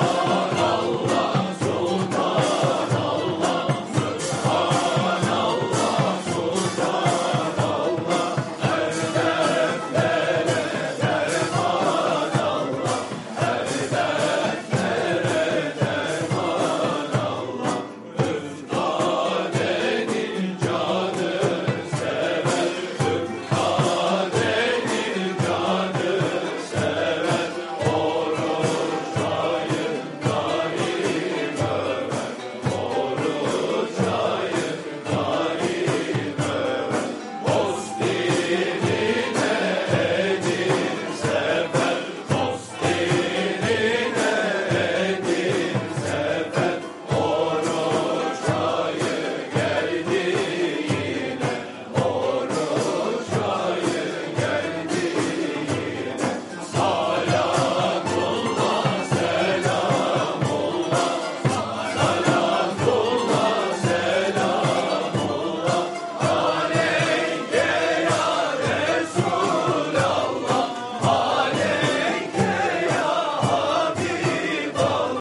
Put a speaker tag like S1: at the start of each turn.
S1: Oh.